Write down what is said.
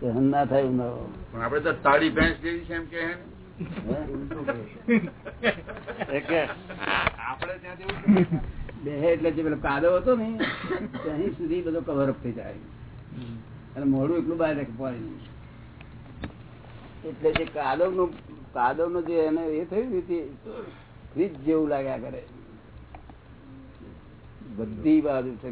સહન ના થાય ઉનાળો પણ આપડે તો તાળી ભેંસ જેવી છે એમ કે એટલે જે પેલો હતો ને અહીં સુધી બધો કવર અપ થઈ જાય. અને મોડું એટલું બહાર રાખે પાણી એટલે જે કાદવનું કાદવનું જે એને એ થયું ને તે ફ્રીજ જેવું લાગ્યા કરે. બધી બાજુ છે